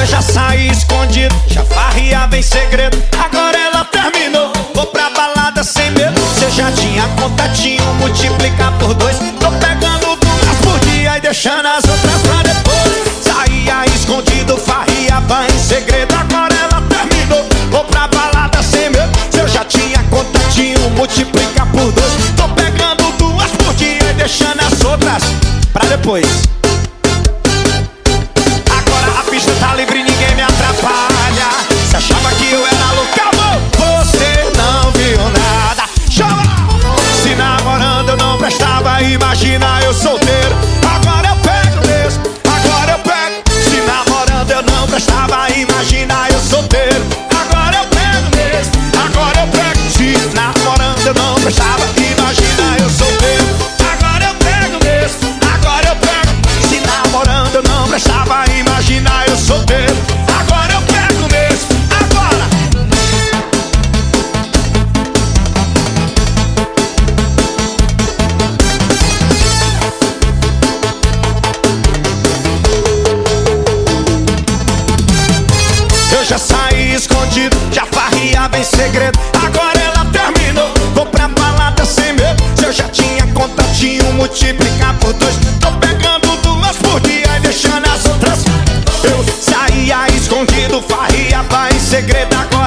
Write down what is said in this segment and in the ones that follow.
Eu já saí escondido, já farriava em segredo. Agora ela terminou, vou pra balada sem medo. Se eu já tinha contatinho, multiplicar por dois. Tô pegando duas por dia e deixando as outras pra depois. Saía escondido, farriava em segredo. Agora ela terminou, vou pra balada sem medo. Se eu já tinha contatinho, multiplicar por dois. Tô pegando duas por dia e deixando as outras pra depois. Prestava, imagina eu solteiro. Já saí escondido, já farriava em segredo. Agora ela terminou, vou pra balada sem medo. Se eu já tinha contatinho, multiplicar por dois. Tô pegando duas por dia e deixando as outras. Eu saía escondido, farriava em segredo. Agora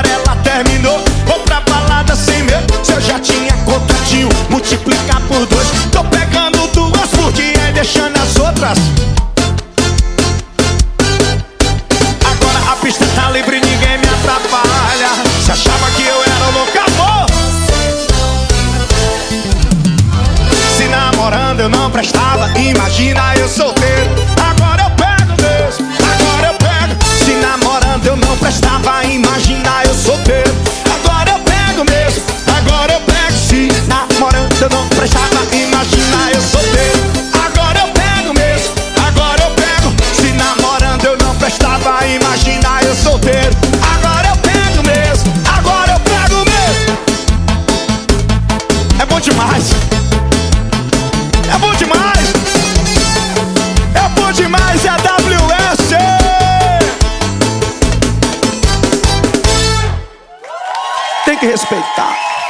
imagina eu solteiro. Agora eu pego mesmo, agora eu pego. Se namorando eu não prestava, imagina eu solteiro. Agora eu pego mesmo, agora eu pego. Se namorando eu não prestava, imagina eu solteiro. Agora eu pego mesmo, agora eu pego. Se namorando eu não prestava, imagina eu solteiro. Agora eu pego mesmo, agora eu pego mesmo. É bom demais. Tem que respeitar.